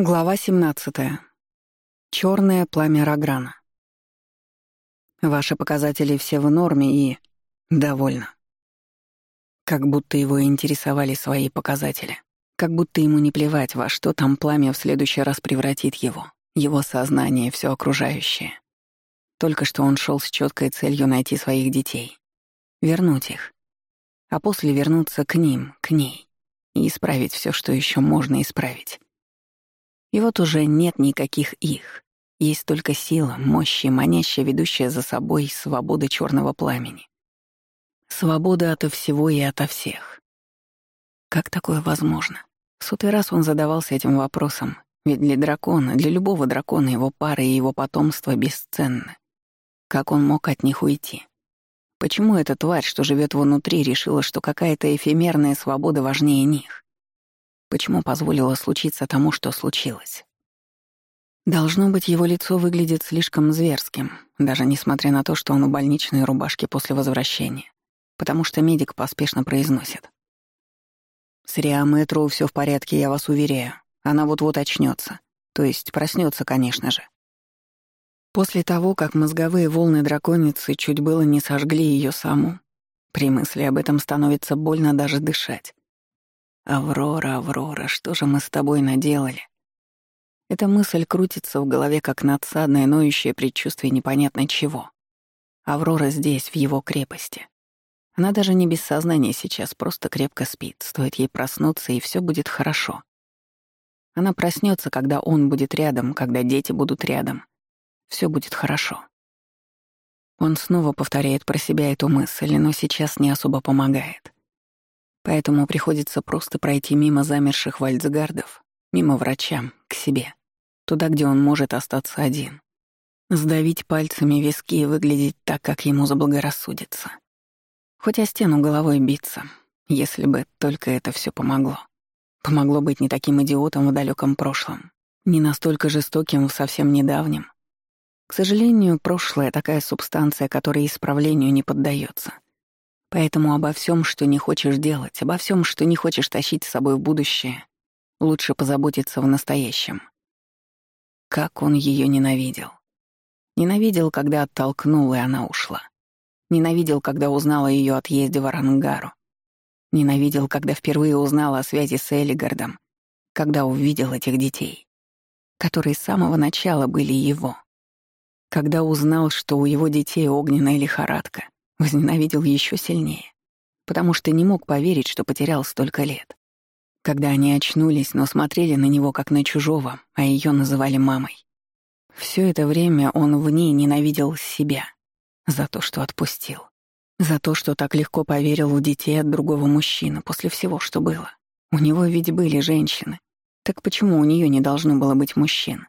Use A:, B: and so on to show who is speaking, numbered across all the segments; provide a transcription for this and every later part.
A: Глава 17. Чёрное пламя Рограна. Ваши показатели все в норме и... довольно. Как будто его интересовали свои показатели. Как будто ему не плевать, во что там пламя в следующий раз превратит его, его сознание все окружающее. Только что он шел с четкой целью найти своих детей. Вернуть их. А после вернуться к ним, к ней. И исправить все, что еще можно исправить. И вот уже нет никаких их. Есть только сила, мощь и манящая, ведущая за собой свободы черного пламени. Свобода ото всего и ото всех. Как такое возможно? В сотый раз он задавался этим вопросом, ведь для дракона, для любого дракона его пары и его потомство бесценны. Как он мог от них уйти? Почему эта тварь, что живет внутри, решила, что какая-то эфемерная свобода важнее них? Почему позволила случиться тому, что случилось? Должно быть, его лицо выглядит слишком зверским, даже несмотря на то, что он в больничной рубашке после возвращения, потому что медик поспешно произносит. «С Риаметроу все в порядке, я вас уверяю. Она вот-вот очнется, То есть проснется, конечно же». После того, как мозговые волны драконицы чуть было не сожгли ее саму, при мысли об этом становится больно даже дышать. «Аврора, Аврора, что же мы с тобой наделали?» Эта мысль крутится в голове, как надсадное ноющее предчувствие непонятно чего. Аврора здесь, в его крепости. Она даже не без сознания сейчас, просто крепко спит. Стоит ей проснуться, и все будет хорошо. Она проснется, когда он будет рядом, когда дети будут рядом. Все будет хорошо. Он снова повторяет про себя эту мысль, но сейчас не особо помогает. Поэтому приходится просто пройти мимо замерших вальцгардов, мимо врачам, к себе, туда, где он может остаться один. Сдавить пальцами виски и выглядеть так, как ему заблагорассудится. Хоть о стену головой биться, если бы только это все помогло. Помогло быть не таким идиотом в далеком прошлом, не настолько жестоким в совсем недавнем. К сожалению, прошлое — такая субстанция, которая исправлению не поддается — Поэтому обо всем, что не хочешь делать, обо всем, что не хочешь тащить с собой в будущее, лучше позаботиться в настоящем. Как он ее ненавидел. Ненавидел, когда оттолкнул, и она ушла. Ненавидел, когда узнал о ее отъезде в Арангару. Ненавидел, когда впервые узнал о связи с Элигардом, когда увидел этих детей, которые с самого начала были его. Когда узнал, что у его детей огненная лихорадка — возненавидел еще сильнее, потому что не мог поверить, что потерял столько лет. Когда они очнулись, но смотрели на него как на чужого, а ее называли мамой. Все это время он в ней ненавидел себя за то, что отпустил. За то, что так легко поверил в детей от другого мужчины после всего, что было. У него ведь были женщины. Так почему у нее не должно было быть мужчин?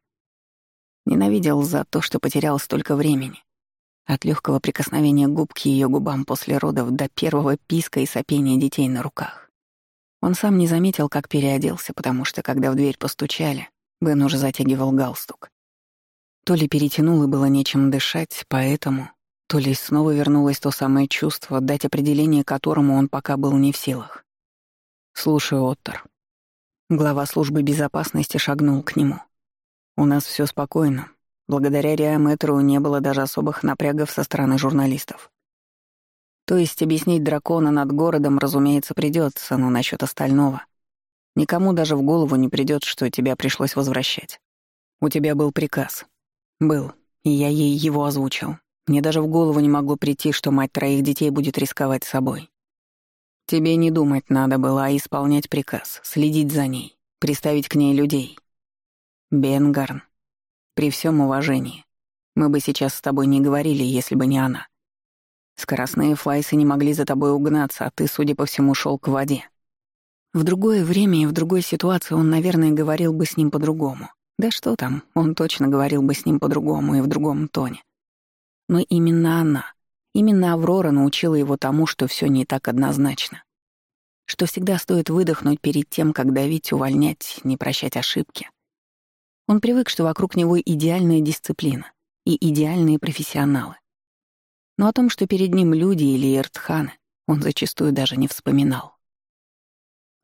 A: Ненавидел за то, что потерял столько времени. От легкого прикосновения губки ее губам после родов до первого писка и сопения детей на руках. Он сам не заметил, как переоделся, потому что, когда в дверь постучали, Бен уже затягивал галстук. То ли перетянул и было нечем дышать, поэтому, то ли снова вернулось то самое чувство, дать определение которому он пока был не в силах. «Слушай, Оттер». Глава службы безопасности шагнул к нему. «У нас все спокойно, Благодаря Риаметру не было даже особых напрягов со стороны журналистов. То есть объяснить дракона над городом, разумеется, придется, но насчет остального. Никому даже в голову не придет, что тебя пришлось возвращать. У тебя был приказ. Был. И я ей его озвучил. Мне даже в голову не могло прийти, что мать троих детей будет рисковать собой. Тебе не думать надо было, а исполнять приказ, следить за ней, приставить к ней людей. Бенгарн. При всем уважении, мы бы сейчас с тобой не говорили, если бы не она. Скоростные флайсы не могли за тобой угнаться, а ты, судя по всему, шел к воде. В другое время и в другой ситуации он, наверное, говорил бы с ним по-другому. Да что там, он точно говорил бы с ним по-другому и в другом тоне. Но именно она, именно Аврора научила его тому, что все не так однозначно. Что всегда стоит выдохнуть перед тем, как давить, увольнять, не прощать ошибки. Он привык, что вокруг него идеальная дисциплина и идеальные профессионалы. Но о том, что перед ним люди или эртханы, он зачастую даже не вспоминал.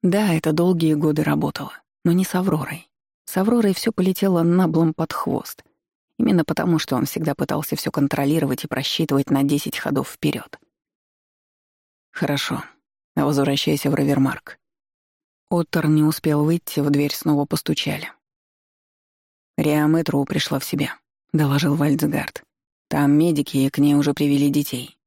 A: Да, это долгие годы работало, но не с Авророй. С Авророй все полетело наблом под хвост. Именно потому, что он всегда пытался все контролировать и просчитывать на 10 ходов вперед. Хорошо. Возвращайся в Равермарк. Оттор не успел выйти, в дверь снова постучали. Риаметру пришла в себя, — доложил Вальцгард. Там медики, и к ней уже привели детей.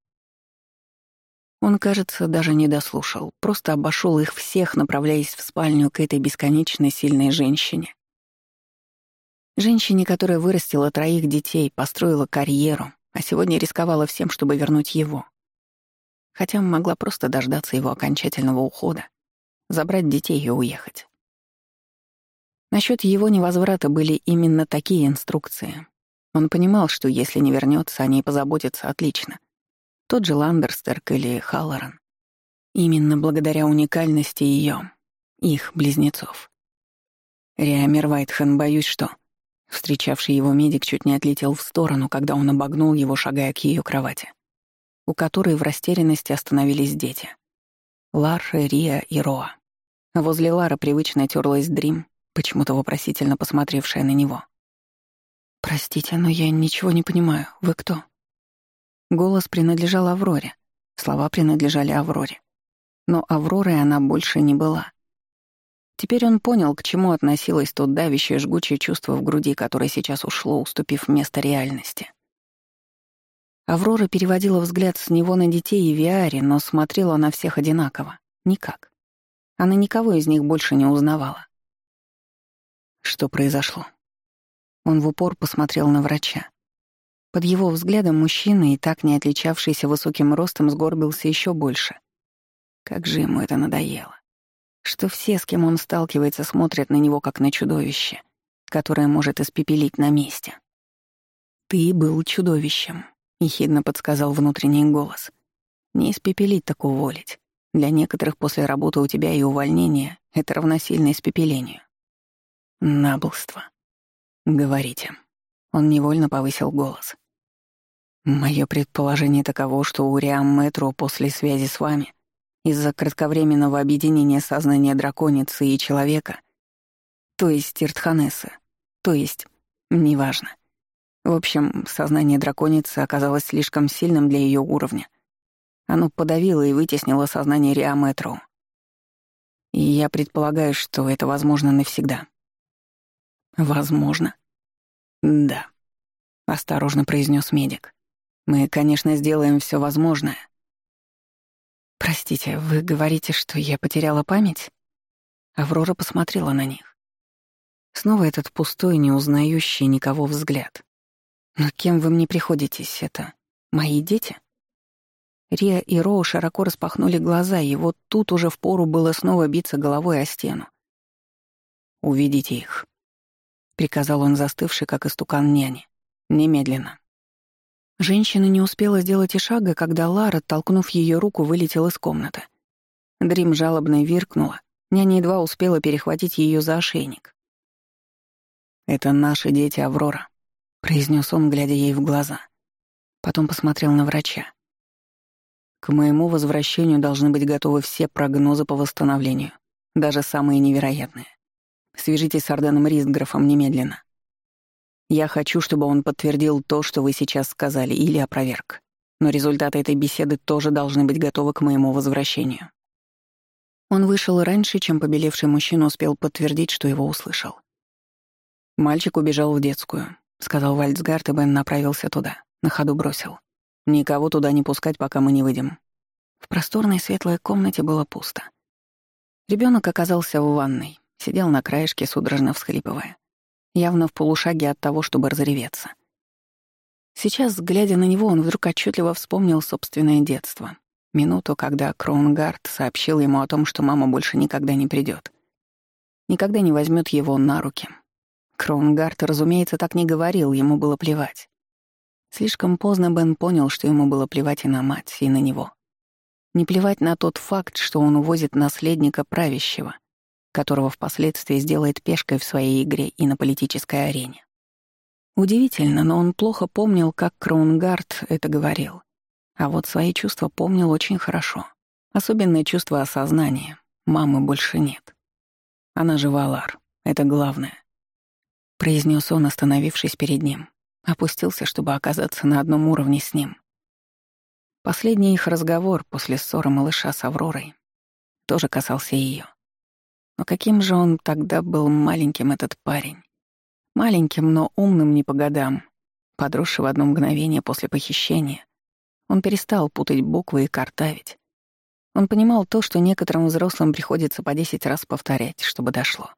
A: Он, кажется, даже не дослушал, просто обошел их всех, направляясь в спальню к этой бесконечно сильной женщине. Женщине, которая вырастила троих детей, построила карьеру, а сегодня рисковала всем, чтобы вернуть его. Хотя могла просто дождаться его окончательного ухода, забрать детей и уехать. Насчет его невозврата были именно такие инструкции. Он понимал, что если не вернется, о ней позаботятся отлично. Тот же Ландерстерк или Халлоран. Именно благодаря уникальности ее, их близнецов. Реамер Вайтхен, боюсь, что... Встречавший его медик чуть не отлетел в сторону, когда он обогнул его, шагая к ее кровати, у которой в растерянности остановились дети. Ларша, Рия и Роа. Возле Лара привычно тёрлась Дрим, почему-то вопросительно посмотревшая на него. «Простите, но я ничего не понимаю. Вы кто?» Голос принадлежал Авроре, слова принадлежали Авроре. Но Авророй она больше не была. Теперь он понял, к чему относилось то давящее жгучее чувство в груди, которое сейчас ушло, уступив место реальности. Аврора переводила взгляд с него на детей и Виари, но смотрела на всех одинаково. Никак. Она никого из них больше не узнавала что произошло. Он в упор посмотрел на врача. Под его взглядом мужчина, и так не отличавшийся высоким ростом, сгорбился еще больше. Как же ему это надоело. Что все, с кем он сталкивается, смотрят на него как на чудовище, которое может испепелить на месте. «Ты был чудовищем», — ехидно подсказал внутренний голос. «Не испепелить, так уволить. Для некоторых после работы у тебя и увольнение — это равносильно испепелению. Наблство, Говорите. Он невольно повысил голос. Мое предположение таково, что у Риаметро после связи с вами из-за кратковременного объединения сознания драконицы и человека, то есть Тиртханесы, то есть, неважно. В общем, сознание драконицы оказалось слишком сильным для ее уровня. Оно подавило и вытеснило сознание Риаметро. И я предполагаю, что это возможно навсегда. Возможно. Да. Осторожно произнес медик. Мы, конечно, сделаем все возможное. Простите, вы говорите, что я потеряла память? Аврора посмотрела на них. Снова этот пустой, неузнающий никого взгляд. «Но кем вы мне приходитесь? Это мои дети?» Рия и Роу широко распахнули глаза, и вот тут уже впору было снова биться головой о стену. Увидите их», приказал он застывший, как истукан няни, «Немедленно». Женщина не успела сделать и шага, когда Лара, оттолкнув ее руку, вылетел из комнаты. Дрим жалобно виркнула. Няня едва успела перехватить ее за ошейник. «Это наши дети Аврора», — произнес он, глядя ей в глаза. Потом посмотрел на врача. «К моему возвращению должны быть готовы все прогнозы по восстановлению, даже самые невероятные. Свяжитесь с Орденом Ризграфом немедленно. Я хочу, чтобы он подтвердил то, что вы сейчас сказали, или опроверг. Но результаты этой беседы тоже должны быть готовы к моему возвращению». Он вышел раньше, чем побелевший мужчина успел подтвердить, что его услышал. «Мальчик убежал в детскую», — сказал Вальцгард, и Бен направился туда. На ходу бросил. «Никого туда не пускать, пока мы не выйдем». В просторной светлой комнате было пусто. Ребенок оказался в ванной сидел на краешке, судорожно всхлипывая, явно в полушаге от того, чтобы разреветься. Сейчас, глядя на него, он вдруг отчетливо вспомнил собственное детство. Минуту, когда Кроунгард сообщил ему о том, что мама больше никогда не придет, Никогда не возьмет его на руки. Кроунгард, разумеется, так не говорил, ему было плевать. Слишком поздно Бен понял, что ему было плевать и на мать, и на него. Не плевать на тот факт, что он увозит наследника правящего — которого впоследствии сделает пешкой в своей игре и на политической арене. Удивительно, но он плохо помнил, как Кроунгард это говорил. А вот свои чувства помнил очень хорошо. Особенное чувство осознания. Мамы больше нет. Она жива Лар, Это главное. Произнес он, остановившись перед ним. Опустился, чтобы оказаться на одном уровне с ним. Последний их разговор после ссоры малыша с Авророй тоже касался ее. Но каким же он тогда был маленьким, этот парень? Маленьким, но умным не по годам. Подросший в одно мгновение после похищения. Он перестал путать буквы и картавить. Он понимал то, что некоторым взрослым приходится по десять раз повторять, чтобы дошло.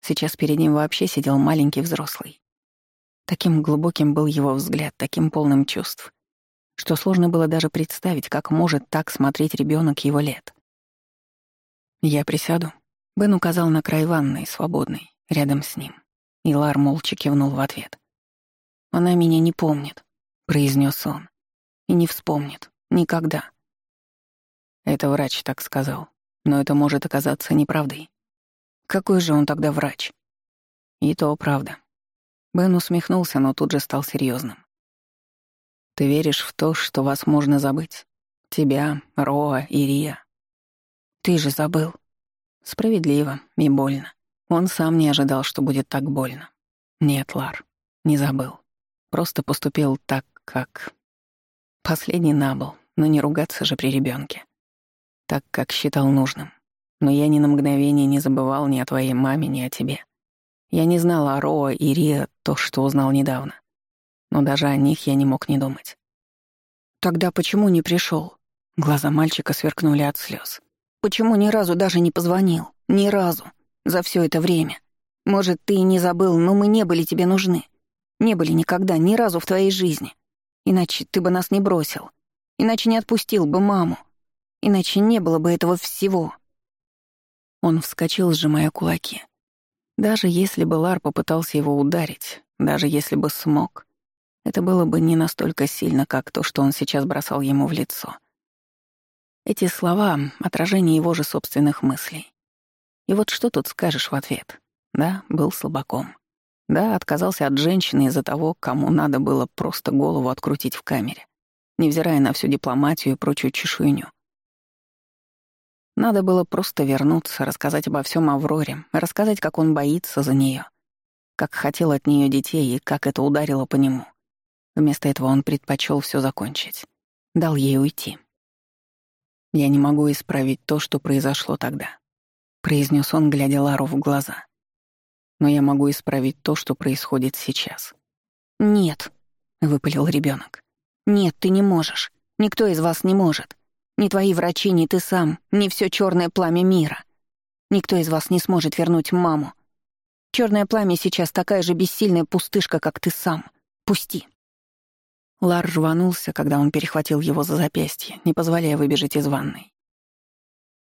A: Сейчас перед ним вообще сидел маленький взрослый. Таким глубоким был его взгляд, таким полным чувств, что сложно было даже представить, как может так смотреть ребенок его лет. «Я присяду», Бен указал на край ванной, свободной, рядом с ним. И Лар молча кивнул в ответ. «Она меня не помнит», — произнес он. «И не вспомнит. Никогда». Это врач так сказал. Но это может оказаться неправдой. Какой же он тогда врач? И то правда. Бен усмехнулся, но тут же стал серьезным. Ты веришь в то, что вас можно забыть? Тебя, Роа Ирия. Ты же забыл. Справедливо и больно. Он сам не ожидал, что будет так больно. Нет, Лар, не забыл. Просто поступил так, как... Последний набыл, но не ругаться же при ребенке. Так, как считал нужным. Но я ни на мгновение не забывал ни о твоей маме, ни о тебе. Я не знал о Роа и Риа то, что узнал недавно. Но даже о них я не мог не думать. «Тогда почему не пришел? Глаза мальчика сверкнули от слез. Почему ни разу даже не позвонил? Ни разу. За все это время. Может, ты и не забыл, но мы не были тебе нужны. Не были никогда, ни разу в твоей жизни. Иначе ты бы нас не бросил. Иначе не отпустил бы маму. Иначе не было бы этого всего. Он вскочил, сжимая кулаки. Даже если бы Лар попытался его ударить, даже если бы смог, это было бы не настолько сильно, как то, что он сейчас бросал ему в лицо. — эти слова — отражение его же собственных мыслей. И вот что тут скажешь в ответ? Да, был слабаком. Да, отказался от женщины из-за того, кому надо было просто голову открутить в камере, невзирая на всю дипломатию и прочую чешуйню. Надо было просто вернуться, рассказать обо всем Авроре, рассказать, как он боится за нее, как хотел от нее детей и как это ударило по нему. Вместо этого он предпочел все закончить. Дал ей уйти. «Я не могу исправить то, что произошло тогда», — произнес он, глядя Лару в глаза. «Но я могу исправить то, что происходит сейчас». «Нет», — выпалил ребенок. «Нет, ты не можешь. Никто из вас не может. Ни твои врачи, ни ты сам, ни все черное пламя мира. Никто из вас не сможет вернуть маму. Черное пламя сейчас такая же бессильная пустышка, как ты сам. Пусти». Лар рванулся, когда он перехватил его за запястье, не позволяя выбежать из ванной.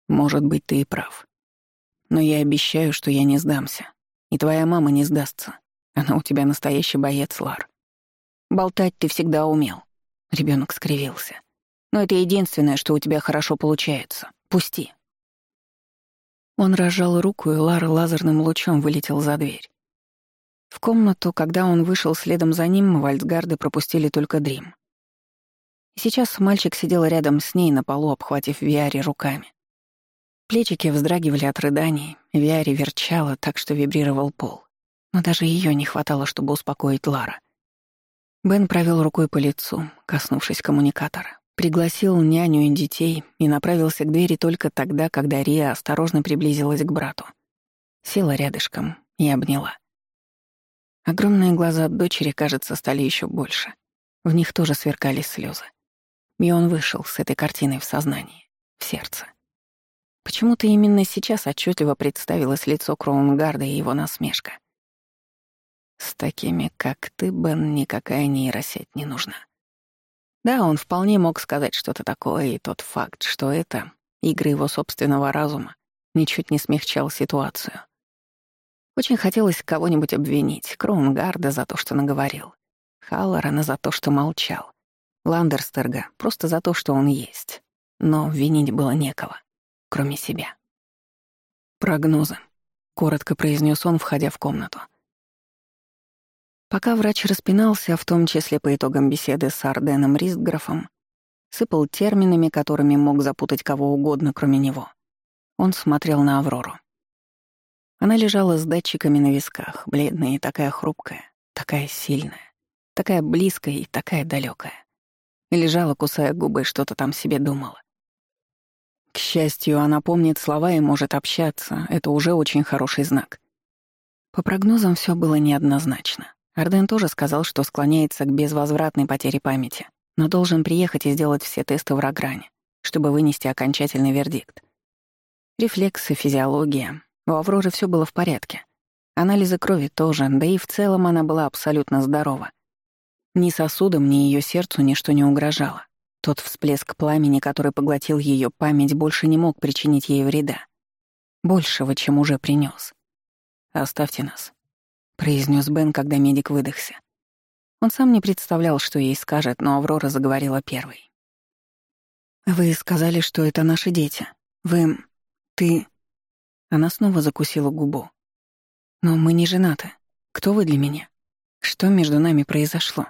A: «Может быть, ты и прав. Но я обещаю, что я не сдамся. И твоя мама не сдастся. Она у тебя настоящий боец, Лар. Болтать ты всегда умел». Ребенок скривился. «Но это единственное, что у тебя хорошо получается. Пусти». Он разжал руку, и Лар лазерным лучом вылетел за дверь. В комнату, когда он вышел следом за ним, вальцгарды пропустили только Дрим. Сейчас мальчик сидел рядом с ней на полу, обхватив Виари руками. Плечики вздрагивали от рыданий, Виари верчала так, что вибрировал пол. Но даже ее не хватало, чтобы успокоить Лара. Бен провел рукой по лицу, коснувшись коммуникатора. Пригласил няню и детей и направился к двери только тогда, когда Рия осторожно приблизилась к брату. Села рядышком и обняла. Огромные глаза дочери, кажется, стали еще больше. В них тоже сверкали слезы. И он вышел с этой картиной в сознании, в сердце. Почему-то именно сейчас отчетливо представилось лицо Кроунгарда и его насмешка. «С такими, как ты, Бен, никакая нейросеть не нужна». Да, он вполне мог сказать что-то такое, и тот факт, что это — игры его собственного разума, ничуть не смягчал ситуацию. Очень хотелось кого-нибудь обвинить, Кромгарда за то, что наговорил, Халлорана за то, что молчал, Ландерстерга просто за то, что он есть. Но винить было некого, кроме себя. «Прогнозы», — коротко произнес он, входя в комнату. Пока врач распинался, в том числе по итогам беседы с Арденом Ристграфом, сыпал терминами, которыми мог запутать кого угодно, кроме него. Он смотрел на Аврору. Она лежала с датчиками на висках, бледная и такая хрупкая, такая сильная, такая близкая и такая далекая. И лежала, кусая губы, что-то там себе думала. К счастью, она помнит слова и может общаться, это уже очень хороший знак. По прогнозам все было неоднозначно. Арден тоже сказал, что склоняется к безвозвратной потере памяти, но должен приехать и сделать все тесты в Рогране, чтобы вынести окончательный вердикт. Рефлексы, физиология, у Авроры все было в порядке. Анализы крови тоже, да и в целом она была абсолютно здорова. Ни сосудам, ни ее сердцу ничто не угрожало. Тот всплеск пламени, который поглотил ее память, больше не мог причинить ей вреда. Большего, чем уже принес. «Оставьте нас», — произнес Бен, когда медик выдохся. Он сам не представлял, что ей скажет, но Аврора заговорила первой. «Вы сказали, что это наши дети. Вы... ты...» Она снова закусила губу. «Но мы не женаты. Кто вы для меня? Что между нами произошло?»